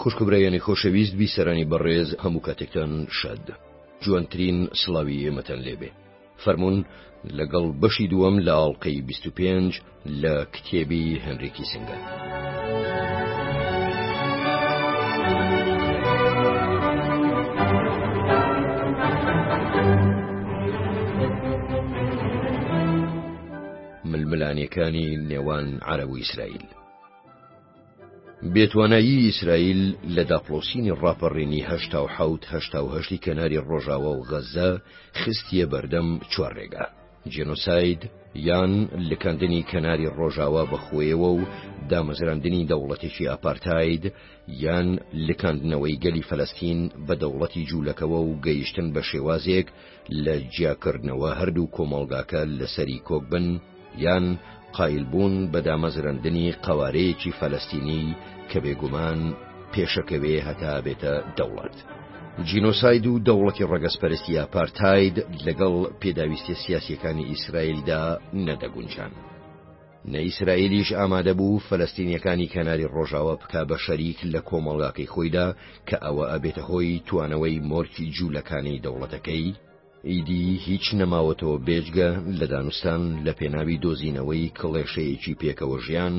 خوشک و برایانی خۆشەویست بیسەرانی بەڕێز هەموو کاتێکتان شاد جوانترین سڵاوی ئێمەتان لێبێ فەرموون لەگەڵ بەشی دووەم لە ئاڵلقەی بیست و پێنج لە کتێبی هێنری کیسنگەر. ململانێکانی نێوان عەرەب و ئیسرائیل بێتوانایی ئیسرائیل لە داپڵۆسینی ڕاپەڕینی هەشتا و حەوت هەشتا و هەشتی کەناری ڕۆژاوا و غەزە خستیە بەردەم چوار ڕێگا جێنۆساید یان لکاندنی کەناری ڕۆژاوا بەخۆیەوە و دامەزراندنی دەوڵەتێکی ئاپارتاید یان لکاندنەوەی گەلی فەلەستین بە دەوڵەتی جوولەکەوە و گەیشتن بە شێوازێک لە جیاکردنەوە هەردوو کۆمەڵگاکە لەسەری کۆک بن یان قایلبوون بە دامەزرندنی قەوارەیەکی فەلەستینی کە بێگومان پێشەکەوێ هەتا بێتە دەوڵەت. جینۆساید و دەوڵەتی ڕەگەزپەرستی یاپارتاید لەگەڵ پێداویستە سیاسیەکانی ئیسرائیلدا نەدەگونجان. نە ئیسرائیلیش ئامادە بوو فەلەستینیەکانی کەناری ڕۆژاوە بکا بە شەریک لە کۆمەڵگاکەی خۆیدا کە ئەوە ئەبێتە هۆی توانەوەی مۆرکی جوولەکانی دەوڵەتەکەی، ئیدی هیچ نەماوەتەوە بێجگە لە دانوستان لە پێناوی دۆزینەوەی کڵێشەیەکی پێکەوە ژیان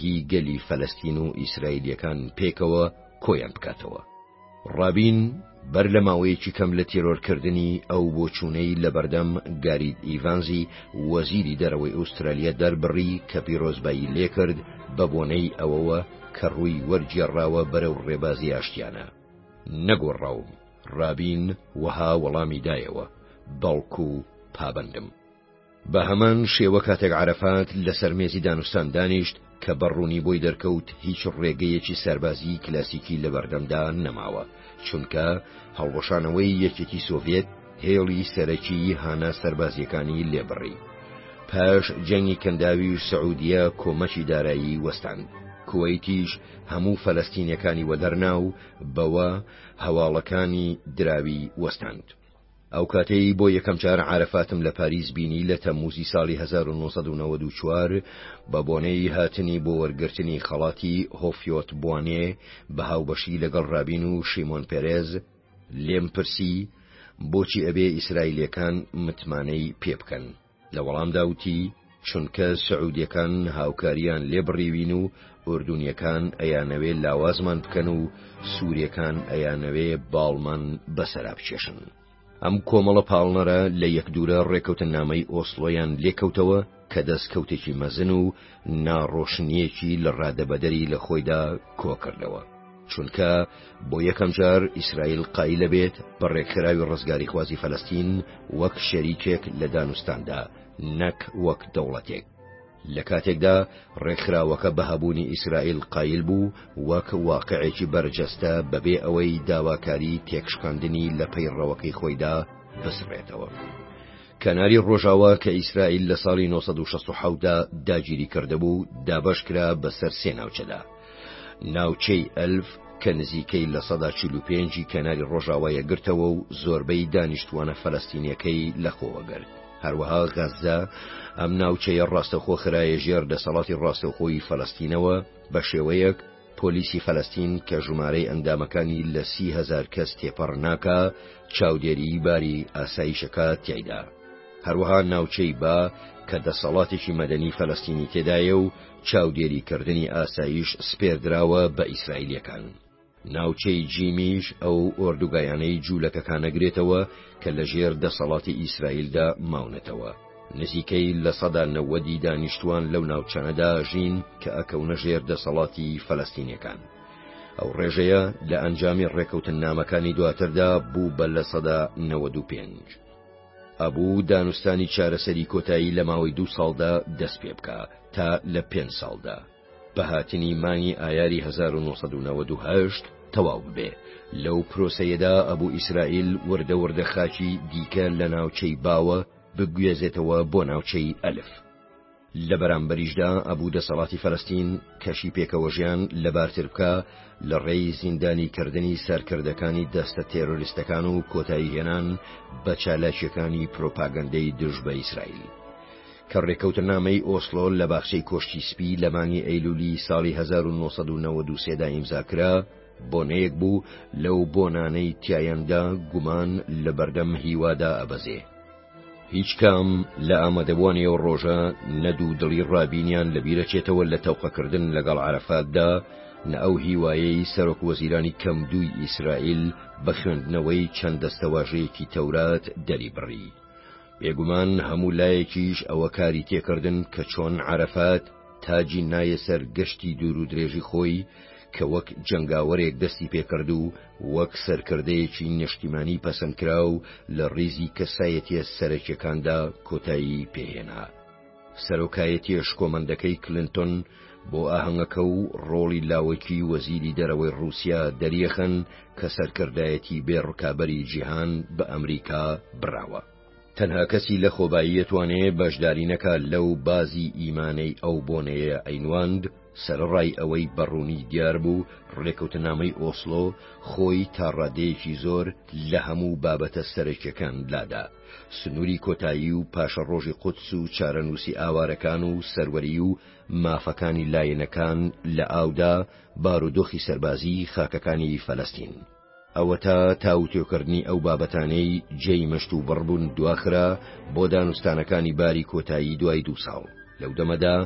هی گەلی فەلەستین و ئیسرائیلیەکان پێکەوە کۆیان بکاتەوە. ڕابین بەر لە ماوەیەکی کەم لە تێرۆرکردنی ئەو بۆچوونەی لەبەردەم گارید ئیڤانزی وەزیری دەرەوەی ئوسترالیا دەربڕی کە پیرۆزبایی لێکرد بە بۆنەی ئەوەوە کە ڕووی وەرگێڕاوە بەرەو ڕێبازی ئاشتیانە. نەگۆڕاوم ڕابین وەها وەڵامی دایەوە بەڵکو و پابەندم بە هەمان شێوە کاتێک عرفات لەسەر مێزی دانوستان دانیشت کە بەڕوونی بۆی دەرکەوت هیچ ڕێگەیەکی سەربازی کلاسیکی لە بەردەمدا نەماوە چونکە هەڵوەشانەوەی یەکێتی سۆڤێت هێڵی سەرەکی هانا سەربازیەکانی لێبڕی پاش جەنگی کەنداوی سعودیە کۆمەکی دارایی وەستان کوەیتیش هەموو فەلەستینیەکانی وەدەرنا و بەوە هەواڵەکانی دراوی وەستاند. ئەو کاتەی بۆ یەکەم جار عارەفاتم لە پاریس بینی لە تەموزی ساڵی 1994 بە بۆنەی هاتنی بۆ وەرگرتنی خەڵاتی هۆفیۆت بوانێ بە هاوبەشی لەگەڵ رابین و شیمۆن پێرێز لێم پرسی بۆچی ئەبێ ئیسرائیلیەکان متمانەی پێ بکەن؟ لە وەڵامدا وتی چونکە سعودیەکان هاوکاریان لێ بڕیوین و ئۆردونیەکان ئەیانەوێ لاوازمان بکەن و سووریەکان ئەیانەوێ باڵمان بەسەرا بچێشن. ئەم کۆمەڵە پاڵنەرە لە یەک دوورە ڕێکەوتە نامەی ئۆسلۆیان لێکەوتەوە کە دەستکەوتێکی مەزن و ناڕۆشنیەکی لە ڕادەبەدەری لە خۆیدا کۆکردەوە. چونکە بۆ یەکەم جار ئیسرائیل قایلە بێت بە ڕێکخراوی ڕزگاریخوازی فەلەستین وەک شەریکێک لە دانوستاندا نەک وەک دەوڵەتێک لە کاتێکدا ڕێکخراوەکە بە هەبوونی ئیسرائیل قایل بوو وەک واقعێکی بەرجەستە بەبێ ئەوەی داواکاری تێکشکاندنی لە پەیڕەوەکەی خۆیدا بسڕێتەوە. کەناری ڕۆژاوا کە ئیسرائیل لە ساڵی نۆ سەد و شەست و حەوت دا داگیری کردبوو، دابەش کرا بەسەر سێ ناوچەدا، ناوچەی ئەلف کە نزیکەی لە سەدا چل و پێنج ی کەناری ڕۆژاوای گرتەوە و زۆربەی دانیشتووانە فەلەستینییەکەی لەخۆوە گرت، هەروەها غەززە، ئەم ناوچەیە ڕاستەوخۆ خرایە ژێر دەسەڵاتی ڕاستەوخۆی فەلەستینەوە بە شێوەیەک، پۆلیسی فەلەستین کە ژمارەی ئەندامەکانی لە سی هەزار کەس تێپەڕ ناکا چاودێریی باری ئاسایشەکە تیایدا هەروەها ناوچەی با کە دەسەڵاتێکی مەدەنی فەلەستینی تێدایە و چاودێریکردنی ئاسایش سپێردراوە بە ئیسرائیلەکان. ناوچەی جیمیش ئەو ئۆردوگایانەی جوولەکەکانەگرێتەوە کە لەژێر دەسەڵاتی ئیسرائیلدا ماونەتەوە. نزیکەی لە سەدا نەوەدی دانیشتوان لەو ناوچانەدا ژین کە ئەکەونە ژێر دەسەڵاتی فەلەستینیەکان. ئەو ڕێژەیە لە ئەنجامی ڕێکەوتن نامەکانی دواتردا بوو بە لە سەدا 95. ئەبوو دانوستانی چارەسەری کۆتایی لە ماوەی دوو ساڵدا دەست پێ بکە تا لە پێ ساڵدا بە هاتنی مانگی ئایاری 1992 تەواو ببێ لەو پرۆسەیەدا ئەبوو ئیسرائیل وردە وردە خاچی دیکە لە ناوچەی باوە بگوێزێتەوە بۆ ناوچەی ئەلف. لە بەرامبەریشدا ئەبوو دەسەڵاتی فەلەستین کەشی پێکەوەژیان لەبارتر بکا لە ڕێی زیندانیکردنی سەرکردەکانی دەستە تێرۆریستەکان و کۆتایی هێنان بە چالاکیەکانی پرۆپاگەندەی دژ بە ئیسرائیل. کە ڕێکەوتنامەی ئۆسلۆ لە باخچەی کۆشکی سپی لە مانگی ئەیلولی ساڵی 1993 دا ئیمزا کرا، بۆنەیەک بوو لەو بۆنانەی تیایاندا گومان لە بەردەم هیوادا ئەبەزێ. هیچ کام لە ئامادەبووانی ئەو ڕۆژە نە دوو دڵی ڕابینیان لە بیرەچێتەوە لە تەوقەکردن لەگەڵ عەرەفاتدا، نە ئەو هیوایەی سەرۆک وەزیرانی کەم دووی ئیسرائیل بە خوێندنەوەی چەند دەستەواژەیەکی تەورات دەری بڕی. بێگومان هەموو لایەکیش ئەوە کاری تێکردن کە چۆن عەرەفات تاجی نایە سەر گەشتی دوورودرێژی خۆی، کە وەک جەنگاوەرێک دەستی پێکرد و وەک سەرکردەیەکی نیشتیمانی پەسەندکراو لە ڕیزی کەسایەتیە سەرەکیەکاندا کۆتایی پێهێنا. سەرۆکایەتیە شکۆمەندەکەی کلنتۆن بۆ ئاهەنگەکە و ڕۆڵی لاوەکی وەزیری دەرەوەی ڕوسیا دەریەخەن کە سەرکردایەتی بێ ڕکابەری جیهان بە ئەمریکا بڕاوە. تەنها کەسی لە خۆبایی ئەتوانێ بەشداری نەکا لەو بازی ئیمانەی ئەو بۆنەیە ئەینواند سەرەڕای ئەوەی بە ڕوونی دیار بوو ڕێکەوتنامەی ئۆسڵۆ خۆی تا ڕادەیەکی زۆر لە هەموو بابەتە سەرەکیەکان لادا سنووری کۆتایی و پاشەڕۆژی قودس و چارەنووسی ئاوارەکان و سەروەری و مافەکانی لایەنەکان لە ئاودا بارودۆخی سەربازی خاکەکانی فەلەستین. ئەوەتا تاوتوێکردنی ئەو بابەتانەی جێی مشت و بڕ بوون دواخرا بۆ دانوستانەکانی باری کۆتایی دوای دوو ساڵ. لەو دەمەدا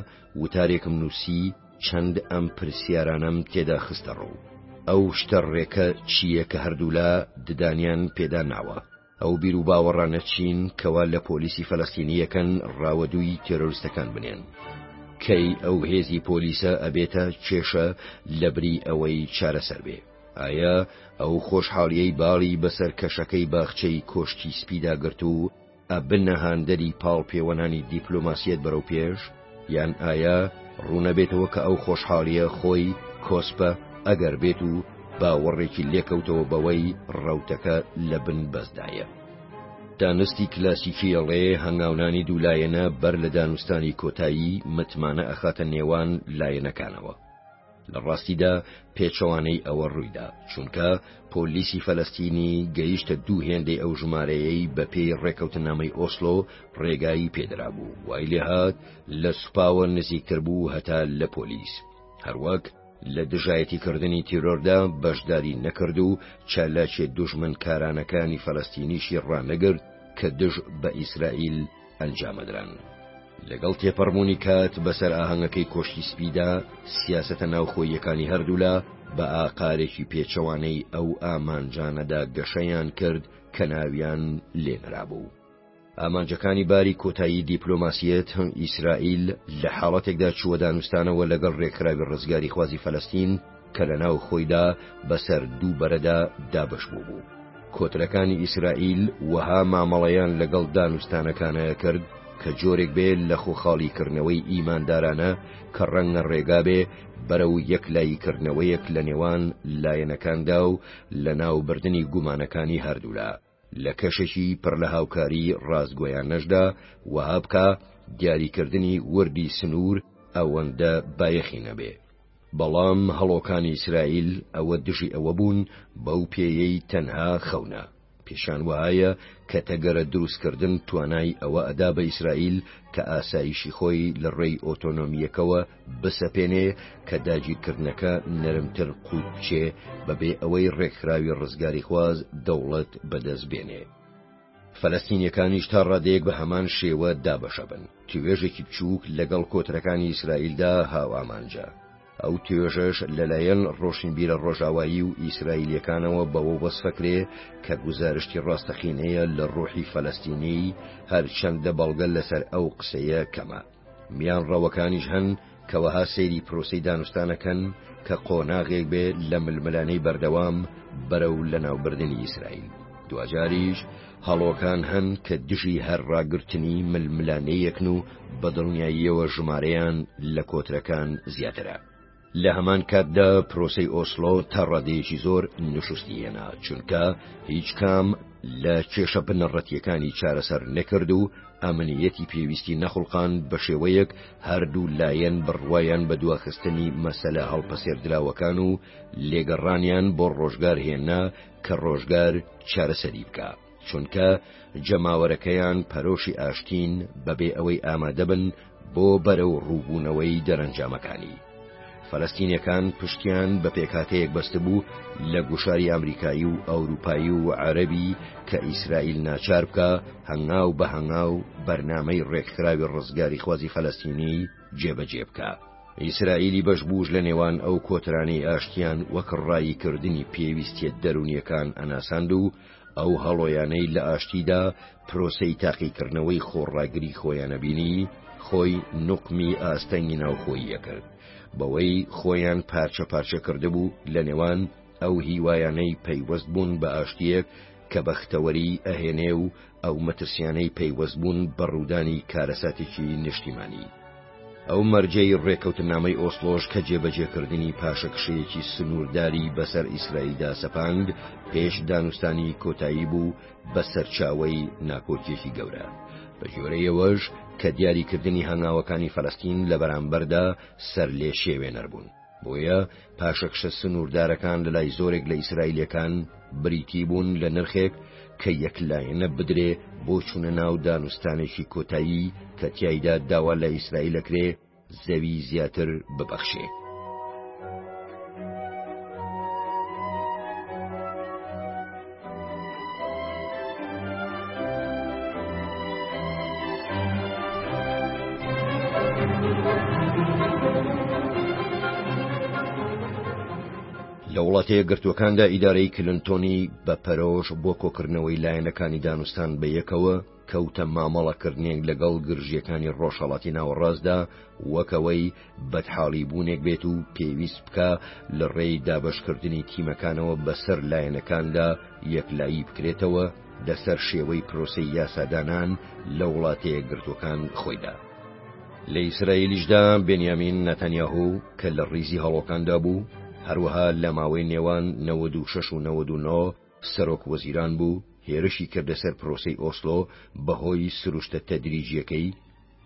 وتارێکم نووسی چەند ئەم پرسیارانەم تێدا خستەڕوو، ئەو شتە ڕێکە چییە کە هەردوولا ددانیان پێدا ناوە؟ ئەو بیر و باوەڕانە چین کەوا لە پۆلیسی فەلەستینی یەکەن ڕاوەدووی تێرۆرستەکان بنێن؟ کەی ئەو هێزی پۆلیسە ئەبێتە کێشە لە بری ئەوەی چارەسەر بێ؟ ئایا ئەو خۆشحاڵییەی باڵی بەسەر کەشەکەی باخچەی کۆشکی سپیدا گرت و ئەبنە هاندەری پاڵپێوەنانی دیپلۆماسییەت بەرەو پێش؟ یان ئایا ڕوونەبێتەوە کە ئەو خۆشحاڵیە خۆی کۆسپە ئەگەر بێت و باوەڕێکی لێکەوتەوە بەوەی ڕەوتەکە لە بن بەسدایە. دانستی کلاسیکی ئەڵێ هەنگاونانی دوولایەنە بەر لە دانوستانی کۆتایی متمانە ئەخاتە نێوان لایەنەکانەوە. لە ڕاستیدا پێچەوانەی ئەوە ڕوویدا، چونکە پۆلیسی فەلەستینی گەیشتە دوو هێندەی ئەو ژمارەیەی بەپێی ڕێکەوتنامەی ئۆسلۆ ڕێگایی پێدرابوو، وای لێهات لە سوپاوە نزیکتر بوو هەتا لە پۆلیس. هەروەک لە دژایەتیکردنی تیرۆردا بەشداری نەکرد و چالاکییە دوژمنکارانەکانی فەلەستینیشی ڕانەگرت کە دژ بە ئیسرائیل ئەنجامەدران. لەگەڵ تێپەڕبوونی کات بەسەر ئاهەنگەکەی کۆشکی سپیدا، سیاسەتە ناوخۆییەکانی هەردوولا بە ئاقارێکی پێچەوانەی ئەو ئامانجانەدا گەشەیان کرد کە ناویان لێ نرابوو. ئامانجەکانی باری کۆتایی دیپلۆماسییەت، ئیسرائیل لە حاڵەتێکدا چووە دانوستانەوە لەگەڵ رێکخراوی رزگاریخوازی فەلەستین، کە لە ناو خۆیدا بە سەر دوو بەرەدا دابەش بووبوو. کۆترەکانی ئیسرائیل وەها مامەڵەیان لەگەڵ دانوستانەکانە کرد کە جۆرێک بێ لە خۆخاڵی کردنەوەی ئیماندارانە کە ڕەنگە ڕێگا بێ بەرەو یەکلایی کردنەوەیەک لە نێوان لایەنەکاندا و لە ناو بردنی گومانەکانی هەردوولا. لە کەشێکی پڕ لە هاوکاری ڕاستگۆیانەشدا وەها بکا دیاریکردنی وردی سنوور ئەوەندە بایەخی نەبێ. بەڵام هەڵۆکانی ئیسرائیل ئەوە دژی ئەوە بوون بەو پێیەی تەنها خەونە. پێشیان وایە کە تەگەرە دروستکردن توانای ئەوە ئەدا بە ئیسرائیل کە ئاسایشی خۆی لە ڕێی ئۆتۆنۆمییەکەوە بسەپێنێ کە داگیرکردنەکە نەرمتر قووت بچێ بەبێ ئەوەی ڕێکخراوی ڕزگاریخواز دەوڵەت بەدەست بێنێ. فەلەستینیەکانیش تا ڕادەیەک بە هەمان شێوە دابەشە بن توێژێکی بچووک لەگەڵ کۆترەکانی ئیسرائیلدا هاوامانجە. ئەو توێژەش لەلایەن ڕۆشنبیرە ڕۆژاوایی و ئیسرائیلەکانەوە بەوە وەسفەکرێ کە گوزارشتی ڕاستەقینەیە لە ڕۆحی فەلەستینی هەرچەندە بەڵگە لەسەر ئەو قسەیە کەمە. میانڕەوەکانیش هەن کە وەها سەیری پرۆسەی دانوستان ئەکەن کە قۆناغێک بێ لە ململانێی بەردەوام بەرەو لەناوبردنی ئیسرائیل. دواجاریش هەڵۆکان هەن کە دژی هەر ڕاگرتنی ململانێیەکن و بەدڵنیاییەوە ژمارەیان لە کۆترەکان زیاترە. لە هەمان کاتدا پرۆسەی ئۆسلۆ تا ڕادەیەکی زۆر نوشستی هێنا چونکە هیچ کام لە کێشە بنەڕەتیەکانی چارەسەر نەکرد و ئەمنیەتی پێویستی نەخڵقان بە شێوەیەک هەردوو لایەن بڕوایان بە دواخستنی مەسەلە هەڵپەسێردراوەکان و لێگەڕانیان بۆ ڕۆژگار هێنا کە ڕۆژگار چارەسەری بکە. چونکە جەماوەرەکەیان پەرۆشی ئاشتین بەبێ ئەوەی ئامادەبن بۆ بەرە و ڕووبوونەوەی دەرەنجامەکانی. فەلەستینەکان پشتیان بە پێکاتەیەک بەست بوو لە گوشاری ئەمریکایی و ئەوروپایی و عەربی کە ئیسرائیل ناچار بکە هەنگاو بە هەنگاو بەرنامەی ڕێکخراوی ڕزگاری خوازی فەلەستینی جێبەجێ بکە. ئیسرائیلی بەشبووش لە نێوان ئەو کۆترانەی ئاشتیان وەک ڕاییکردنی پێویستیە دەرونیەکان ئەناساند و ئەو هەڵۆیانەی لە ئاشتیدا پرۆسەی تاقیکردنەوەی خۆڕاگری خۆیانەبینی، خۆی نوقمی ئاستەنگی ناوخۆییە کرد، بەوەی خۆیان پارچە پارچە کردبوو لە نێوان ئەو هیوایانەی پەیوەست بوون بە ئاشتییەک کە بەختەوەریی ئەهێنێ و ئەو مەترسیانەی پەیوەست بوون بە ڕوودانی کارەساتێکی نیشتیمانی. ئەو مەرجەی ڕێکەوتنامەی ئۆسڵۆش کە جێبەجێکردنی پاشەکشەیەکی سنوورداری بەسەر ئیسرائیلدا سەپاند پێش دانوستانی کۆتایی بوو بە سەرچاوەی ناکۆکیەکی گەورە بە جۆرەیەوەش کە دیاریکردنی هەنگاوەکانی فەلەستین لە بەرامبەردا سەرلێشێوێنەر بوون. بۆیە پاشەکشە سنووردارەکان لە لای زۆرێک لە ئیسرائیلەکان بریتی بوون لە نرخێک کە یەک لایەنە بدرێ بۆ چوونە ناو دانوستانێکی کۆتایی کە تایدا داوا لە ئیسرائیلەکرێ زەوی زیاتر ببەخشێ. لە وڵاتە یەکگرتووەکاندا ئیدارەی کلنتۆنی بە پەرۆش بۆ کۆکردنەوەی لایەنەکانی دانوستان بە یەکەوە کەوتە مامەڵەکردنێک لەگەڵ گرژیەکانی ڕۆژهەڵاتی ناوەڕاستدا وەکەوەی بەدحاڵی بوونێک بێت و پێویست بکە لە ڕێی دابشکردنی تیمەکانەوە بەسەر لایەنەکاندا یەکلایی بکرێتەوە دەسەر شێوەی پرۆسی یاسادانان لە وڵاتەیە گرتوەکان خۆیدا. لە ئیسرائیلیشدا بنیامین نەتەنیاهو کە لە ڕیزی هەڵۆکاندا بوو هەروەها لە ماوەی نێوان 96 و 99 سەرۆک وەزیران بوو هێرشی کردە سەر پرۆسەی ئۆسلۆ بەهۆی سروشتە تەدریجیەکەی،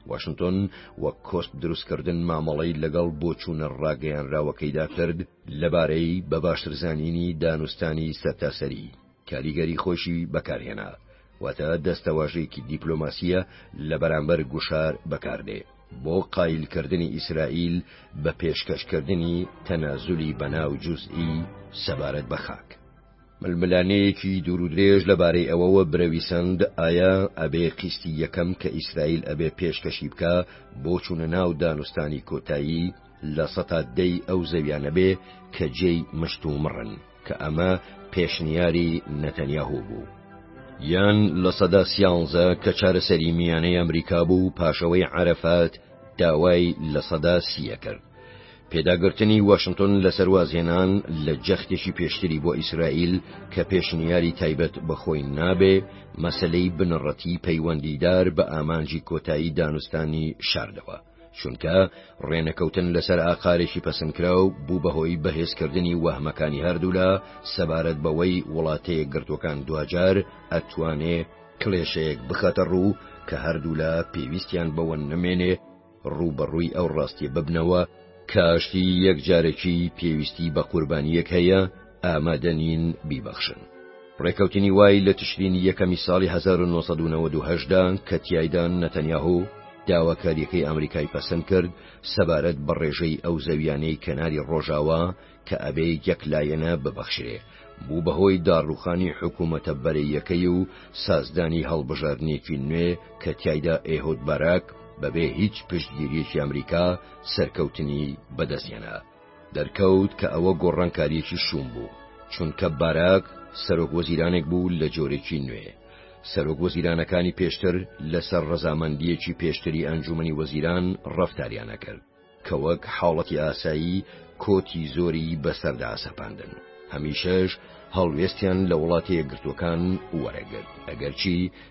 واشنتۆن وەک کۆسپ دروستکردن مامەڵەی لەگەڵ بۆچوونە ڕاگەیانراوەکەیدا کرد لەبارەی بە باشتر زانینی دانوستانی سەرتاسەری، کاریگەری خۆیشی بەکارهێنا، واتە دەستەواژەیەکی دیپلۆماسییە لەبەرامبەر گوشار بەکاردێ. بۆ قایلکردنی ئیسرائیل بە پێشکەشکردنی تەنازولی بەناو جوزئی سەبارەت بە خاک. ململانێیەکی دوورودرێژ لەبارەی ئەوەوە برەویسەند ئایا ئەبێ قیستی یەکەم کە ئیسرائیل ئەبێ پێشکەشی بکا بۆ چوونە ناو دانوستانی کۆتایی لە سەتا دەی ئەو زەویانە بێ کە جێی مشتومڕن. کە ئەمە پێشنیاری نەتەنیاهۆ بوو. یان لە سەدا سیانزە کە چارەسەری میانەی ئەمریکا بوو پاشەوەی عەرەفات داوای لە سەدا سیە کرد. پێداگرتنی واشنتۆن لەسەر وازهێنان لە جەختێکی پێشتری بۆ ئیسرائیل کە پێشنیاری تایبەت بەخۆی نابێ مەسلەی بنەڕەتی پەیوەندیدار بە ئامانجی کۆتایی دانوستانی شاردەوە. چونکە ڕێنەکەوتن لەسەر ئاقارێکی پەسنکراو بوو بەهۆی بەهێزکردنی وەهمەکانی هەردوولا سەبارەت بەوەی وڵاتەیە گرتوەکان دواجار ئەتوانێ کلێشەیەک بخەتە ڕوو کە هەردوولا پێویستیان بەوە نەمێنێ ڕووبەڕووی ئەو ڕاستی ببنەوە کاشتی یەکجارەکی پێویستی بە قوربانیەک هەیە ئامادەنین بیبەخشن. ڕێکەوتنی وای لە تشرینی یەکەمی ساڵی 1998 دا کە تیایدا نەتەنیاهۆ داواکارییەکەی ئامریکای پەسەند کرد سەبارەت بە ڕێژەی ئەو زەویانەی کەناری ڕۆژاوا کە ئەبێ یەک لایەنە ببەخشرێ بوو بەهۆی داڕوخانی حکوومەتە بەرەیەکەی و سازدانی هەڵبژاردنێکی نوێ کە تایدا ئێهود باراک بەبێ هیچ پشتگیریەکی ئەمریکا سەرکەوتنی بەدەستێنا. دەرکەوت کە ئەوە گۆڕانکاریەکی شووم بوو، چونکە باراک سەرۆک وەزیرانێک بوو لە جۆرێکی نوێ، سەرۆک وەزیرانەکانی پێشتر لەسەر ڕەزامەندیەکی پێشتری ئەنجومەنی وەزیران ڕەفتاریان ئەکرد، کە وەک حاڵەتی ئاسایی کۆتی زۆری بەسەردا ئەسەپاندن، هەمیشەش هەڵوێستیان لە وڵاتە یەکگرتووەکان وەرەگرت، ئەگەرچی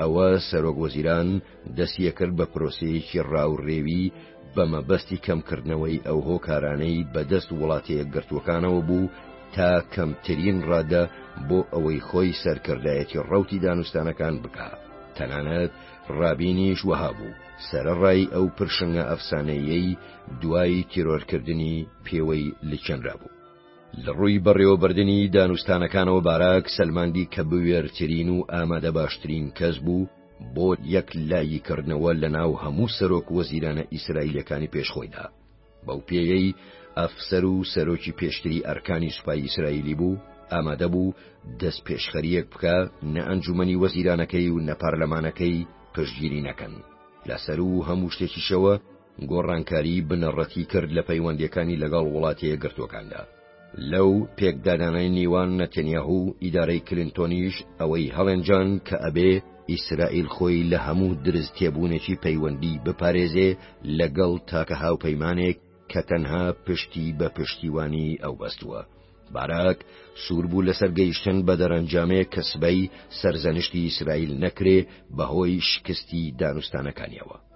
ئەوە سەرۆک وەزیران دەستیەکرد بە پرۆسەیەکی ڕاو ڕێوی بە مەبەستی کەمکردنەوەی ئەو هۆکارانەی بەدەست وڵاتە یەکگرتووەکانەوە بوو تا کەمترین ڕادە بۆ ئەوەی خۆی سەرکردایەتی ڕوتی دانوستانەکان بکە تەنانەت ڕابینیش وەها بوو سەرڕای ئەو پرشنگە ئەفسانەیەی دوای تیرۆرکردنی پێوەی لچێنرا بوو. لە ڕووی بەڕێوەبردنی دانوستانەکانەوە باراک سەلماندی کە بوێرترین و ئامادە باشترین کەس بوو بۆ یەک لایی کردنەوە لە ناو هەموو سەرۆک وەزیرانە ئیسرائیلەکانی پێشخۆیدا بەو پێیەی ئەفسەر و سەرۆکی پێشتری ئەرکانی سوپای ئیسرائیلی بوو ئامادە بوو دەست پێشخەریەک بکە نە ئەنجومنی وەزیرانەکەی و نە پارلەمانەکەی پشتگیری نەکەن لەسەر و هەموو شتێکیشەوە گۆڕانکاریی بنەڕەتی کرد لە پەیوەندییەکانی لەگەڵ وڵاتە یەکگرتووەکاندا. لەو پێکدادانەی نیوان نەتەنیاهو و ئیدارەی کلینتۆنیش ئەوەی هەڵێنجان کە ئەبێ ئیسرائیل خۆی لە هەموو درزتێبوونێکی پەیوەندی بپارێزێ لەگەڵ تاکە هاوپەیمانێک کە تەنها پشتی بە پشتیوانیی ئەو بەستووە. باراک سوور بوو لەسەر گەیشتن بە دەرەنجامێک کە سبەی سەرزەنشتی ئیسرائیل نەکرێ بەهۆی شکستی دانوستانەکانییەوە.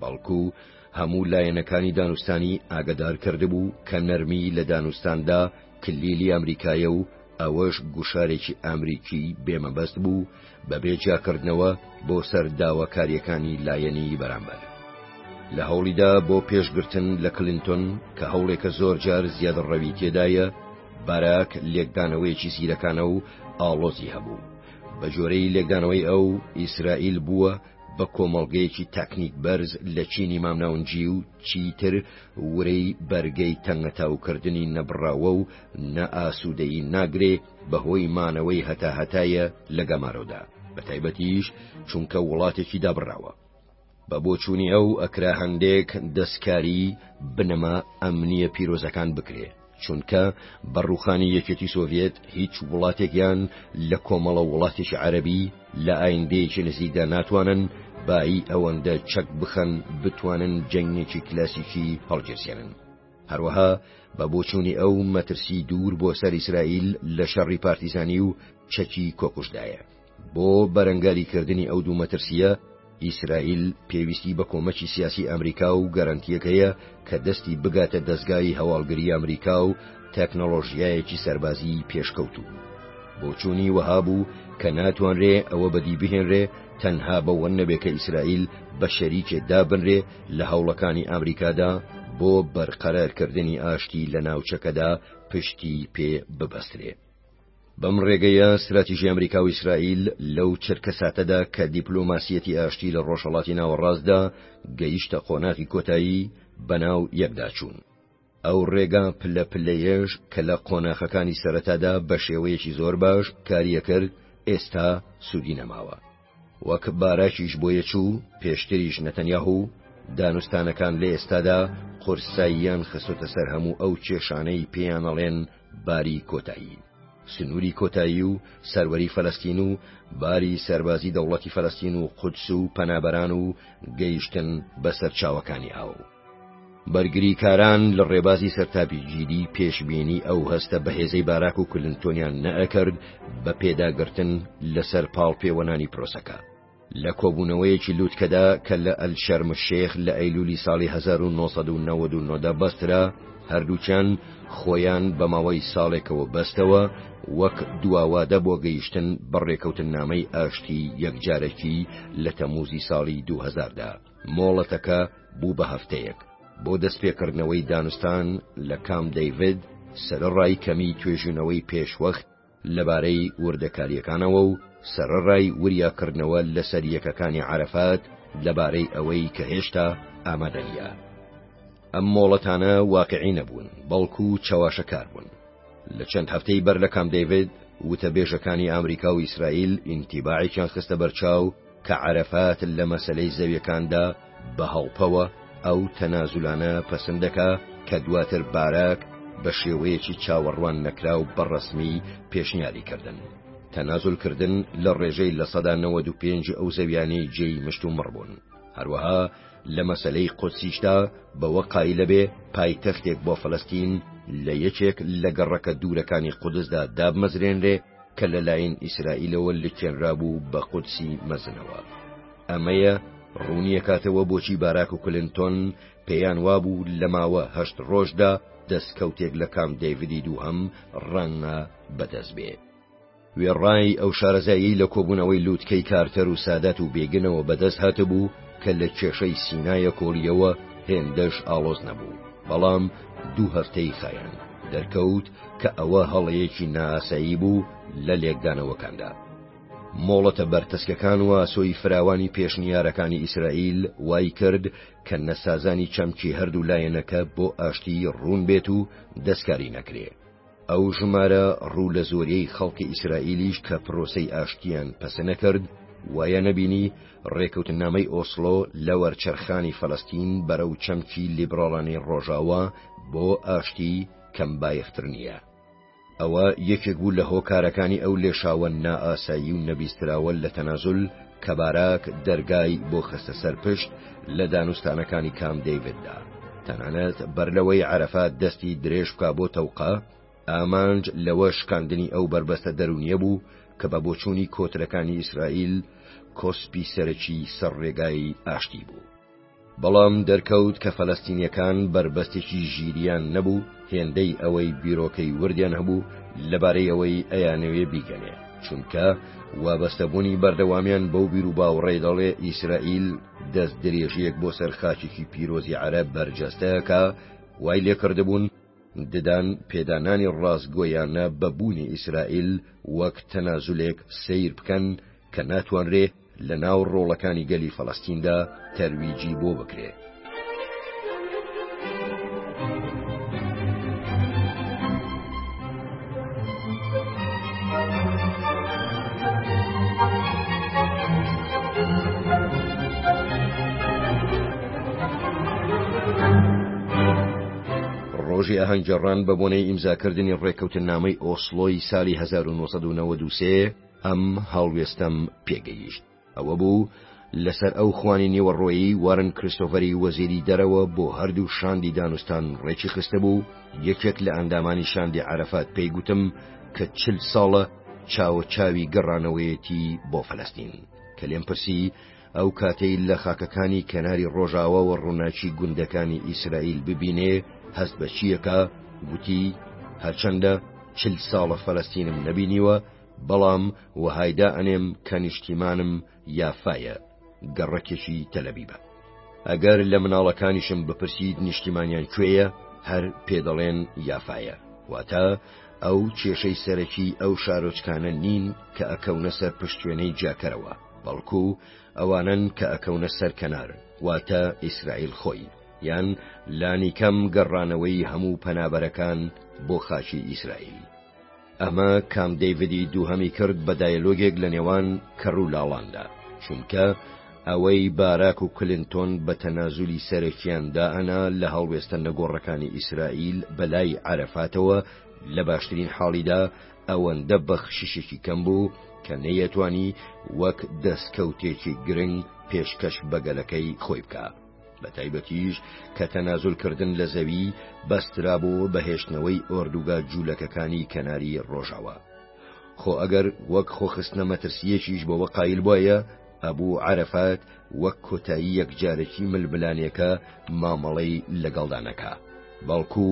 بەڵکو هەموو لایەنەکانی دانوستانی ئاگدار کردبوو کە نەرمی لە دانوستاندا کلیلی ئەمریکایە و ئەوەش گوشارێکی ئەمریکی بێمەبەست بوو بەبێ جیاکردنەوە بۆ سەر داواکاریەکانی لایەنی بەرامبەر. لە هەوڵیدا بۆ پێشگرتن لە کلنتۆن کە هەوڵێکە زۆر جار زیاد ڕەوی تێدایە باراک لێکدانەوەیەکی زیرەکانە و ئاڵۆزی هەبوو بە جۆرەی لێکدانەوەی ئەو ئیسرائیل بووە بە کۆمەڵگەیەکی تەکنیک بەرز لە چینی مامناونجی و چیتر ورەی بەرگەی تەنگەتاوکردنی نەبڕاوە و نائاسوودەیی ناگرێ بەهۆی مانەوەی هەتاهەتایە لە گەمارۆدا بە تایبەتیش چونکە وڵاتێکی دابڕاوە. بە بۆچوونی ئەو ئەکرا هەندێک دەستکاری بنەما ئەمنییە پیرۆزەکان بکرێ، چونکە بە ڕووخانی یەکێتی سۆڤیەت هیچ وڵاتێک یان لە کۆمەڵە وڵاتێکی عەرەبی لە ئایندەیەکی نزیکدا ناتوانن بایی ئەوەندە چەک بخەن بتوانن جەنگێکی کلاسیکی هەڵگیرسێنن. هەروەها بە بۆچوونی ئەو مەترسی دوور بۆ سەر ئیسرائیل لە شەڕی پارتیزانی و چەکی کۆکوژدایە. بۆ بەرەنگاری کردنی ئەو دوو مەترسییە، ئیسرائیل پێویستی بە کۆمەکی سیاسی ئەمریکا و گەرەنتییەک هەیە کە دەستی بگاتە دەزگای هەواڵگری ئەمریکا و تەکنەڵۆژیایەکی سەربازی پێشکەوتوو. بۆچوونی وەها بوو کە ناتوانرێ ئەوە بەدی بهێنرێ تەنها بەوە نەبێ کە ئیسرائیل بە شەریکێ دابنرێ لە هەوڵەکانی ئەمریکادا بۆ بەرقەرار کردنی ئاشتی لە ناوچەکەدا پشتی پێ ببەسترێ. بەم ڕێگەیە ستراتیژی ئەمریکا و ئیسرائیل لەو چرکەساتەدا کە دیپلۆماسیەتی ئاشتی لە ڕۆژهەڵاتی ناوەڕاستدا گەیشتە قۆناغی کۆتایی بەناو یەکداچوون. ئەو ڕێگا پلە پلەیەش کە لە قۆناخەکانی سەرەتادا بە شێوەیەکی زۆر باش کاریەکرد، ئێستا سوودی نەماوە. وەک باراکیش بۆیەچوو، پێشتریش نەتەنیاهو و دانوستانەکان لە ئێستادا قورساییان خستۆتە سەر هەموو ئەو کێشانەی پێیان ئەڵێن باری کۆتایی. سنووری کۆتایی و سەروەری فەلەستین و باری سەربازی دەوڵەتی فەلەستین و قودس و پەنابەران و گەیشتن بە سەرچاوەکانی ئاو. بەرگریکاران لە ڕێبازی سەرتاپیگیری پێشبینی ئەو هەستە بەهێزەی باراک و کلنتۆنیان نەئەکرد بە پێداگرتن لەسەر پاڵ پێوەنانی پرۆسەکە. لە کۆبوونەوەیەکی لوتکەدا کە لە ئەلشەرم شێخ لە ئەیلولی ساڵی 1999 دا بەسترا، هەردووکیان خۆیان بە ماوەی ساڵێکەوە بەستەوە وەک دواوادە بۆ گەیشتن بە ڕێکەوتننامەی ئاشتی یەکجارەکی لە تەموزی ساڵی 2000 دا. مۆڵەتەکە بوو بە هەفتەیەک بۆ دەستپێکردنەوەی دانوستان لە کام دەیڤد، سەرەڕای کەمیی توێژینەوەی پێشوەخت لەبارەی وردەکارییەکانەوە و سەرەڕای وریاکردنەوە لەسەر یەکەکانی عەرەفات لەبارەی ئەوەی کە هێشتا ئامادە نییە. ئەم مۆڵەتانە واقیعی نەبوون، بەڵکو چەواشەکار بوون. لە چەند هەفتەی بەر لە کام دەیڤد، وتەبێژەکانی ئامریکا و ئیسرائیل ئینتیباعێکیان خستە بەرچاو، کە عەرەفات لە مەسەلەی زەویەکاندا بە هەڵپەوە ئەو تەنازولانە پەسند دەکا کە دواتر باراک بە شێوەیەکی چاوەڕوان نەکراو بە ڕەسمی پێشنیاری کردن تەنازول کردن لە ڕێژەی لە سەدا 95 ئەو زەویانەی جێی مشت و مڕ بوون هەروەها لە مەسلەی قۆچیشدا بەوە قایلە بێ پایتەختێک بۆ فلستین لە یەکێک لە گەڕەکە دوورەکانی قودسدا دابمەزرێنرێ کە لەلاین ئیسرائیلەوە لکێنرابوو و بە قودسی مەزنەوە ئەمەیە ڕوونیەکاتەوە بۆچی باراک و کلنتۆن پێیان وابوو لە ماوە هەشت ڕۆژدا دەستکەوتێک لە کام دەیڤدی دووهەم ڕەنگە بەدەست بێ وێڕای ئەو شارەزایی لە کۆبوونەوەی لووتکەی کارتەر و سادات و بێگنەوە بەدەست هاتبوو کە لە کێشەی سینایە کۆڵیەوە هێندەش ئاڵۆز نەبوو بەڵام دوو هەفتەی خایەن دەرکەوت کە ئەوە هەڵەیەکی نائاسایی بوو لە لێکدانەوەکاندا. مۆڵەتە بەرتەسکەکان و ئاسۆی فراوانی پێشنیارەکانی ئیسرائیل وای کرد کە نەسازانی چەمکی هەردوو لایەنەکە بۆ ئاشتی ڕوون بێت و دەستکاری نەکرێ. ئەو ژمارە ڕوو لە زۆریەی خەڵکی ئیسرائیلیش کە پرۆسەی ئاشتیان پەسە نەکرد، وایە نەبینی ڕێکەوتنامەی ئۆسڵۆ لە وەرچەرخانی فەلەستین بەرەو چەمکی لیبڕاڵانی ڕۆژاوا بۆ ئاشتی، کەم بایەختر نییە. ئەوە یەکێک بوو لە هۆکارەکانی ئەو لێشاوە نائاسایی و نەبیستراوە لە تەنازول کە باراک دەرگای بۆ خستە سەر پشت لە دانوستانەکانی کام دەیڤددا. تەنانەت بەر لەوەی عەرەفات دەستی درێژ بکا بۆ تەوقە، ئامانج لەوە شکاندنی ئەو بەربەستە دەروونیە بوو کە بە بۆچوونی کۆترەکانی ئیسرائیل کۆسپی سەرەکی سەر ڕێگای ئاشتی بوو. بەڵام دەرکەوت کە فەلەستینییەکان بەربەستێکی ژیریان نەبوو هێندەی ئەوەی بیرۆکەی وردیان هەبوو لەبارەی ئەوەی ئەیانەوێ بیگەنێ چونکە وابەستەبوونی بەردەوامیان بەو بیر و باوڕێ دەڵێ ئیسرائیل دەست درێژیەک بۆ سەر خاچێکی پیرۆزی عەرە بەرجەستەکە وای لێکردبوون ددان پێدانانی ڕاستگۆیانە بەبوونی ئیسرائیل وەک تەنازولێک سیر بکەن کە ناتوانرێ لە ناو ڕۆڵەکانی گەلی فەلەستیندا تەرویجی بۆ بکرێت. ڕۆژی ئاهەنگگێڕان بە بۆنەی ئیمزاکردنی ڕێککەوتننامەی ئۆسڵۆی سالی 1993، ئەم هەڵوێستەم پێگەیشت ئەوە بوو لەسەر ئەو خوانی نیوەڕۆیی وارن کریستۆڤەری وەزیری دەرەوە بۆ هەردوو شاندی دانوستان ڕێکی خستبوو یەکێک لە ئەندامانی شاندی عرفات پێی گوتم کە چل ساڵە چاوە چاوی گەڕانەوەیەتی بۆ فلستین کە لێم پرسی ئەو کاتەی لە خاکەکانی کەناری ڕۆژاواوە ڕووناکی گوندەکانی ئیسرائیل ببینێ هەست بە چییەکە گوتی هەرچەندە چل ساڵە فەلەستینم نەبینیوە بەڵام وەهایدا ئەنێم کە نیشتیمانم یافایە گەڕەکێکی تەلەبیبە ئەگەر لە مناڵەکانیشم بپرسید نیشتیمانیان کوێیە هەر پێدەڵێن یافایە واتە ئەو کێشەی سەرەکی ئەو شارۆچکانە نین کە ئەکەونە سەر پشتێنەی جاکەرەوە بەڵکو ئەوانەن کە ئەکەونە سەر کەنار واتە ئیسرائیل خۆی یان لانی کەم گەڕانەوەی هەموو پەنابەرەکان بۆ خاچی ئیسرائیل ئەمە کام دەیڤدی دووهەمی کرد بە دایلۆگێک لە نێوان کەڕوو لاڵاندا چونکە ئەوەی باراک و کلنتۆن بە تەنازولی سەرەکیان دائەنا لە هەڵوێستە نەگۆڕەکانی ئیسرائیل بەلای عرفاتەوە لە باشترین حاڵیدا ئەوەندە بەخششێکی کەم بوو کە نەیەتوانی وەک دەستکەوتێکی گرنگ پێشکەش بە گەلەکەی خۆی بکە بە تایبەتیش کە تەنازولکردن لە زەوی بەسترابوو بەهێشتنەوەی ئۆردوگا جوولەکەکانی کەناری ڕۆژاوا خۆ ئەگەر وەک خۆخستنە مەترسیەکیش بۆوە قایل بواە ئەبوو عەرەفات وەک کۆتایی یەکجارەکی ململانێکە مامەڵەی لەگەڵدا نەکا، بەڵکو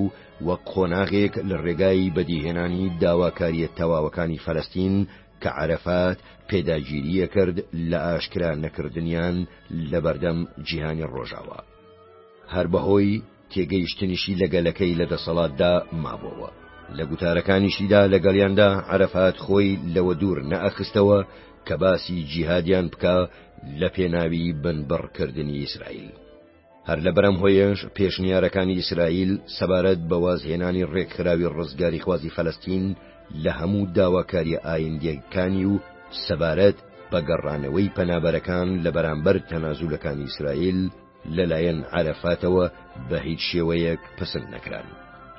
وەک قۆناغێک لە ڕێگای بەدیهێنانی داواکارییە تەواوەکانی فەلەستین کە عەرەفات پێداگیریی کرد لە ئاشکرا نەکردنیان لەبەردەم جیهانی ڕۆژاوا. هەر بەهۆی تێگەیشتنیشی لە گەلەکەی لە دەسەڵاتدا مابۆوە. لە گوتارەکانیشیدا لەگەڵیاندا عەرەفات خۆی لەوە دوور نەئەخستەوە کە باسی جیهادیان بکا لە پێناوی بنبڕ کردنی ئیسرائیل. هەر لە بەرم هۆیەش پێشنیارەکانی ئیسرائیل سەبارەت بە وازهێنانی ڕێکخراوی ڕزگاریخوازی فەلەستین لە هەموو داواکاریە ئایندیەکانی و سەبارەت بە گەڕانەوەی پەنابەرەکان لە بەرامبەر تەنازولەکانی ئیسرائیل، لەلایەن عەرەفاتەوە بەهیچ شێوەیەک پەسند نەکران.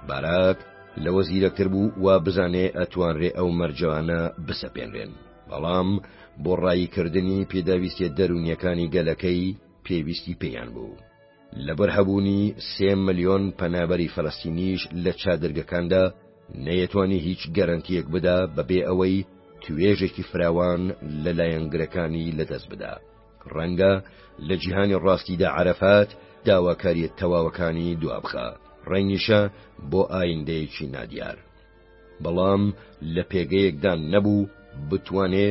باراک لەوە زیرەکتر بوو وا بزانێ ئەتوانرێ ئەو مەرجانە بسەپێنرێن، بەڵام بۆ ڕاییکردنی پێداویستیە دەروونیەکانی گەلەکەی پێویستی پێیان بوو. لەبەر هەبوونی سێ ملیۆن پەنابەری فەلەستینیش لە چادرگەکاندا، نەیەتوانی هیچ گەرەنتیەک بدا بەبێ ئەوەی توێژێکی فراوان لە لایەنگرەکانی لەدەست بدا. ڕەنگە لە جیهانی ڕاستیدا عەرەفات داواکارییە تەواوەکانی دوابخا، ڕەنگیشە بۆ ئایندەیەکی نادیار. بەڵام لە پێگەیەکدا نەبوو بتوانێ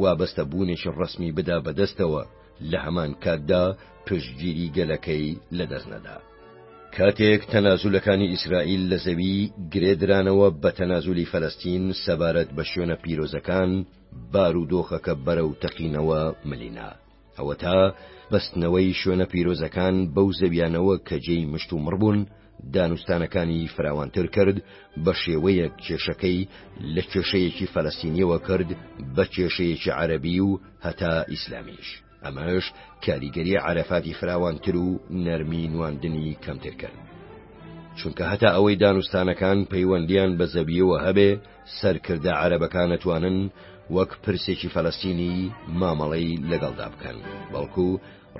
وابەستەبوونێکی ڕەسمی بدا بە دەستەوە، لە هەمان کاتدا پشتگیری گەلەکەی لە دەست نەدا. کاتێک تەنازولەکانی ئیسرائیل لە زەوی گرێ درانەوە بە تەنازولی فەلەستین سەبارەت بە شوێنە پیرۆزەکان، بارودۆخەکە بەرەو تەقینەوە ملینا، ئەوەتا بەستنەوەی شوێنە پیرۆزەکان بەو زەویانەوە کە جێی مشت و مڕ بوون، دانوستانەکانی فراوانتر کرد بە شێوەیەک کێشەکەی لە کێشەیەکی فەلەستینیەوە کرد بە کێشەیەکی عەرەبی و هەتا ئیسلامیش. ئەمەش کاریگەری عەرەفاتی فراوانتر و نەرمی نواندنی کەمتر کرد چونکە هەتا ئەوەی دانوستانەکان پەیوەندیان بە زەویەوە هەبێ سەرکردە عەرەبەکانەتوانن وەک پرسێکی فەلەستینی مامەڵەی لەگەڵدا بکەن بەڵکو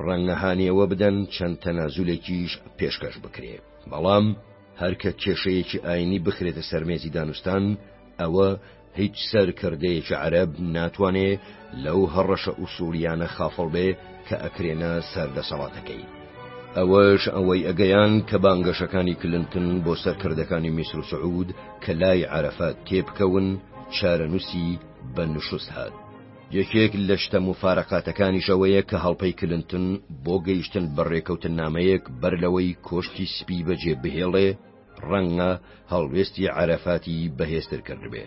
ڕەنگەهانیەوە بدەن چەند تەنازولێکیش پێشکەش بکرێ بەڵام هەرکە کێشەیەکی ئاینی بخرێتە سەرمێزی دانوستان ئەوە هیچ سەرکردەیەکی عەرەب ناتوانێ لەو هەڕەشە ئوسوڵیانە خافڵ بێ کە ئەکرێنە سەر دەسەڵاتەکەی. ئەوەش ئەوەی ئەگەیان کە بانگەشەکانی کلنتن بۆ سەرکردەکانی میسر و سعود کە لای عەرەفە تێبکەون چارەنوسی بە نشوست هات. یەکێک لە شتە موفارەقاتەکانیش ئەوەیە کە هەڵپەی کلنتن بۆ گەیشتن بە رێکەوتننامەیەک بەر لەوەی کۆشکی سپی بەجێ بهێڵێ، ڕەنگە هەڵوێستی عەرەفاتی بەهێزتر کردبێ،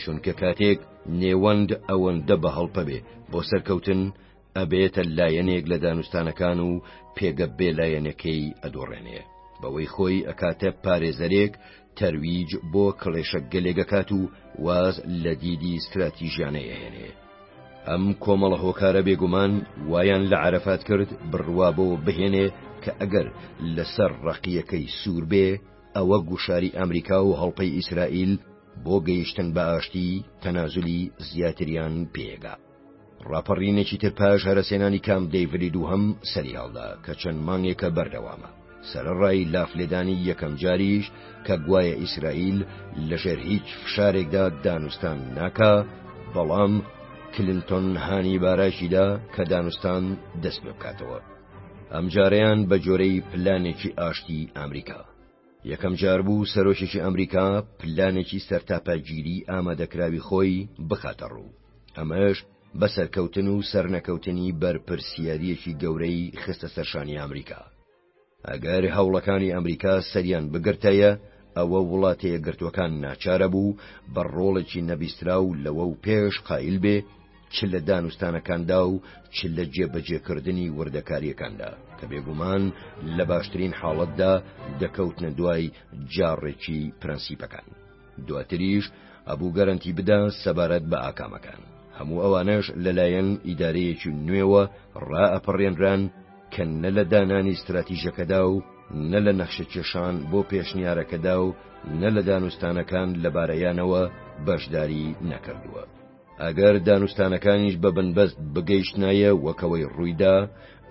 چونکە کاتێک نێوەند ئەوەندە بە هەڵپە بێ بۆ سەرکەوتن، ئەبێتە لایەنێک لە دانوستانەکان و پێگە بێلایەنەکەی ئەدۆڕێنێ، بەوەی خۆی ئەکاتە پارێزەرێک، تەرویج بۆ کڵێشە گەلێک ئەکات و واز لە دیدی ستراتیژیانەی ئەهێنێ. ئەم کۆمەڵە هۆکارە بێگومان وایان لە عرفات کرد بڕوا بۆ بهێنێ کە ئەگەر لەسەر ڕقیەکەی سوور بێ ئەوە گوشاری ئەمریکا و هەڵپەی ئیسرائیل بۆ گەیشتن بە ئاشتی تەنازلی زیاتریان پێگا. ڕاپەڕینێکی تر پاش هەرەسێنانی کام دەیڤلی دووهەم سەریهاڵدا کە چەند مانگێکە بەردەوامە. سەرەڕای لافلێدانی یەکەم جاریش کە گوایە ئیسرائیل لەژێر هیچ فشارێکدا دانوستان ناکا، بەڵام کلنتۆن هانی باراشیدا کە دانوستان دەست پێ بکاتەوە. ئەمجارەیان بە جۆرەی پلانێکی ئاشتی ئامریکا. یەکەم جار بوو سەرۆکێکی ئەمریکا پلانێکی سەرتاپاگیری ئامادەکراوی خۆی بخاتە ڕوو، ئەمەش، بە سەرکەوتن و سەرنەکەوتنی بەرپرسیاریەکی گەورەی خستە سەرشانی ئامریکا. ئەگەر هەوڵەکانی ئەمریکا سەریان بگرتایە ئەوە وڵاتەیەکگرتوەکان ناچارە بوو بە ڕۆڵێکی نەبیستراو لەوەو پێش قایل بێ چ لە دانوستانەکاندا و چ لە جێبەجێکردنی وردەکاریەکاندا کە بێگومان لە باشترین حاڵەتدا دەکەوتنە دوای جاڕێکی پرەنسیپەکان. دواتریش ئەبوو گەرەنتی بدا سەبارەت بە ئاکامەکان، هەموو ئەوانەش لەلایەن ئیدارەیەکی نوێوە ڕائەپەڕێنران کە نە لە دانانی ستراتیژەکەدا و نە لە نەخشەکێشان بۆ پێشنیارەکەدا و نە لە دانوستانەکان لەبارەیانەوە بەشداری نەکردووە. ئەگەر دانوستانەکانیش بە بنبەست بگەیشتنایە وەکەوەی ڕوویدا،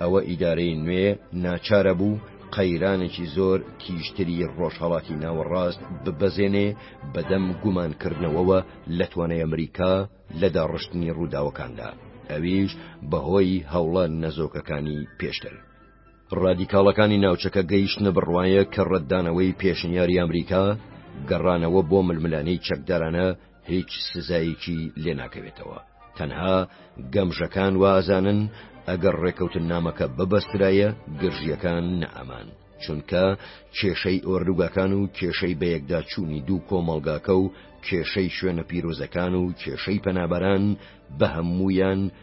ئەوە ئیدارەی نوێ ناچارە بوو قەیرانێکی زۆر تیژتری ڕۆژهەڵاتی ناوەڕاست ببەزێنێ بەدەم گومانکردنەوەوە لە توانای ئەمریکا لە داڕشتنی ڕووداوەکاندا، ئەویش بەهۆی هەوڵە نەزۆکەکانی پێشتر. ڕادیکاڵەکانی ناوچەکە گەیشتنە بڕوایەک کە ڕەتدانەوەی پێشنیاری ئەمریکا، گەڕانەوە بۆ ململانێی چەکدارانە، هیچ سزایەکی لێ ناکەوێتەوە تەنها گەمژەکان وازانن ئەگەر ڕێکەوتن نامەکە ببەسترایە گرژیەکان نەئەمان چونکە کێشەی ئۆردوگاکان و کێشەی بەیەکدا چوونی دوو کۆمەڵگاکە و کێشەی شوێنە پیرۆزەکان و کێشەی پەنابەران بە هەموویان